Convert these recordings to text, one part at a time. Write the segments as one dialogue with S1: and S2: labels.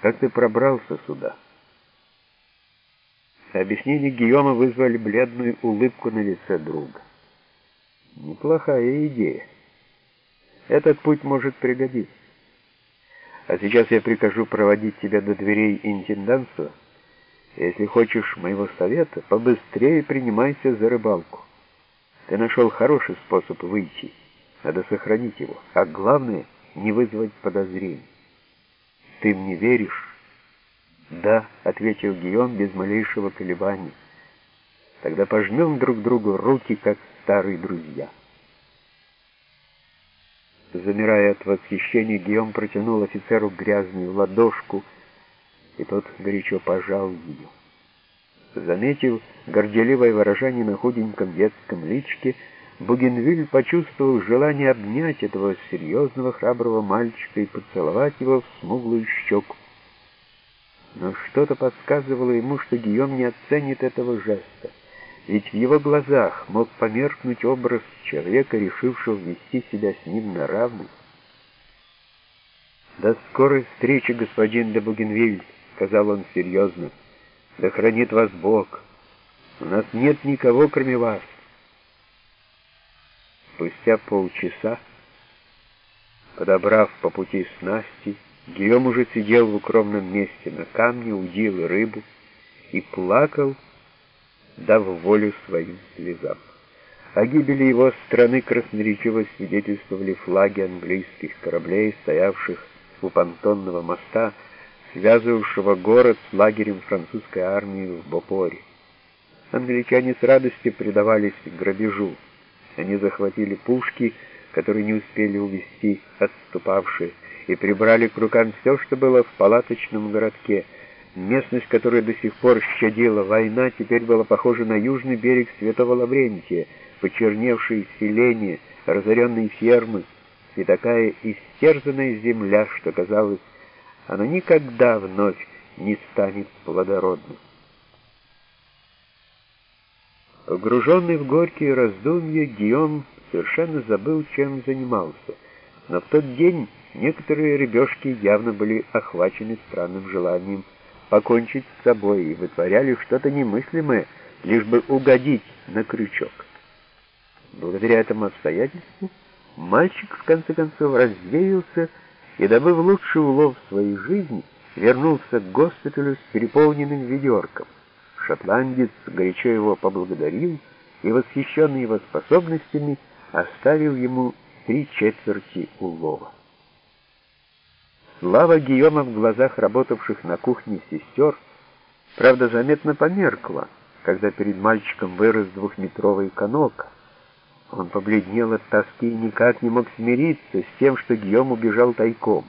S1: Как ты пробрался сюда?» Объяснения Гийома вызвали бледную улыбку на лице друга. «Неплохая идея. Этот путь может пригодиться. А сейчас я прикажу проводить тебя до дверей интенданства. Если хочешь моего совета, побыстрее принимайся за рыбалку. Ты нашел хороший способ выйти. Надо сохранить его. А главное, не вызвать подозрений. Ты мне веришь?» «Да», — ответил Гийом без малейшего колебания. «Тогда пожмем друг другу руки, как старые друзья». Замирая от восхищения, Гийом протянул офицеру грязную ладошку, и тот горячо пожал ее. Заметив горделивое выражение на худеньком детском личке, Бугенвиль почувствовал желание обнять этого серьезного храброго мальчика и поцеловать его в смуглую щеку но что-то подсказывало ему, что Гийом не оценит этого жеста, ведь в его глазах мог померкнуть образ человека, решившего вести себя с ним на равных. «До скорой встречи, господин де Бугенвиль», — сказал он серьезно. «Да хранит вас Бог. У нас нет никого, кроме вас». Спустя полчаса, подобрав по пути снасти, Гийом уже сидел в укромном месте на камне, удил рыбу и плакал, дав волю своим слезам. О гибели его страны красноречиво свидетельствовали флаги английских кораблей, стоявших у понтонного моста, связывавшего город с лагерем французской армии в Бопоре. Англичане с радостью предавались грабежу. Они захватили пушки, которые не успели увести отступавшие, и прибрали к рукам все, что было в палаточном городке. Местность, которая до сих пор щадила война, теперь была похожа на южный берег Святого Лаврентия, почерневшие селения, разоренные фермы и такая истерзанная земля, что, казалось, она никогда вновь не станет плодородной. Погруженный в горькие раздумья, Гиом совершенно забыл, чем занимался. Но в тот день Некоторые рыбешки явно были охвачены странным желанием покончить с собой и вытворяли что-то немыслимое, лишь бы угодить на крючок. Благодаря этому обстоятельству мальчик в конце концов развеялся и, добыв лучший улов в своей жизни, вернулся к госпиталю с переполненным ведерком. Шотландец горячо его поблагодарил и, восхищенный его способностями, оставил ему три четверти улова. Слава Гийома в глазах работавших на кухне сестер, правда, заметно померкла, когда перед мальчиком вырос двухметровый канок. Он побледнел от тоски и никак не мог смириться с тем, что Гийом убежал тайком.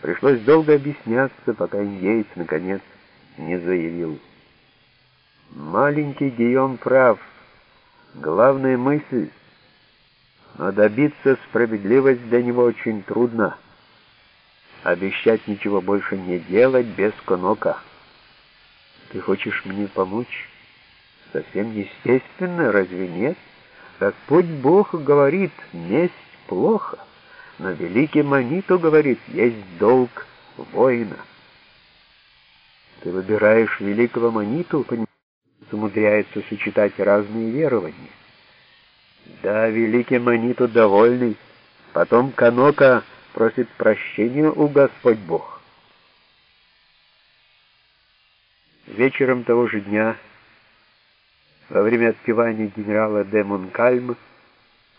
S1: Пришлось долго объясняться, пока индейец, наконец, не заявил. Маленький Гийом прав. Главная мысль, но добиться справедливости для него очень трудно обещать ничего больше не делать без конока. Ты хочешь мне помочь? Совсем естественно, разве нет? Господь Бог говорит, месть плохо, но великий Манито говорит, есть долг воина. Ты выбираешь великого Маниту, умудряется сочетать разные верования. Да, великий Маниту довольный, потом Канока — просит прощения у Господь Бог. Вечером того же дня, во время отпевания генерала де Монкальма,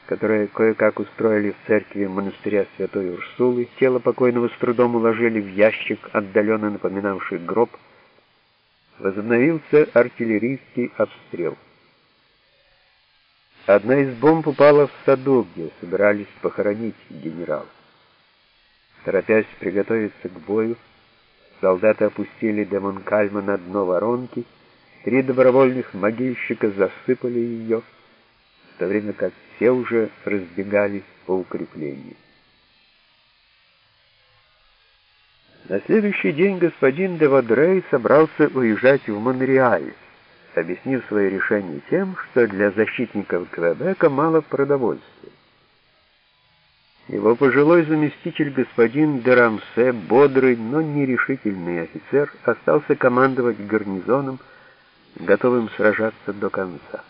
S1: которое кое-как устроили в церкви монастыря Святой Урсулы, тело покойного с трудом уложили в ящик, отдаленно напоминавший гроб, возобновился артиллерийский обстрел. Одна из бомб упала в саду, где собирались похоронить генерала. Торопясь приготовиться к бою, солдаты опустили Демонкальма на дно воронки, три добровольных могильщика засыпали ее, в то время как все уже разбегались по укреплению. На следующий день господин де Вадрей собрался уезжать в Монреаль, объяснив свое решение тем, что для защитников Квебека мало продовольствия. Его пожилой заместитель господин Дерамсе, бодрый, но нерешительный офицер, остался командовать гарнизоном, готовым сражаться до конца.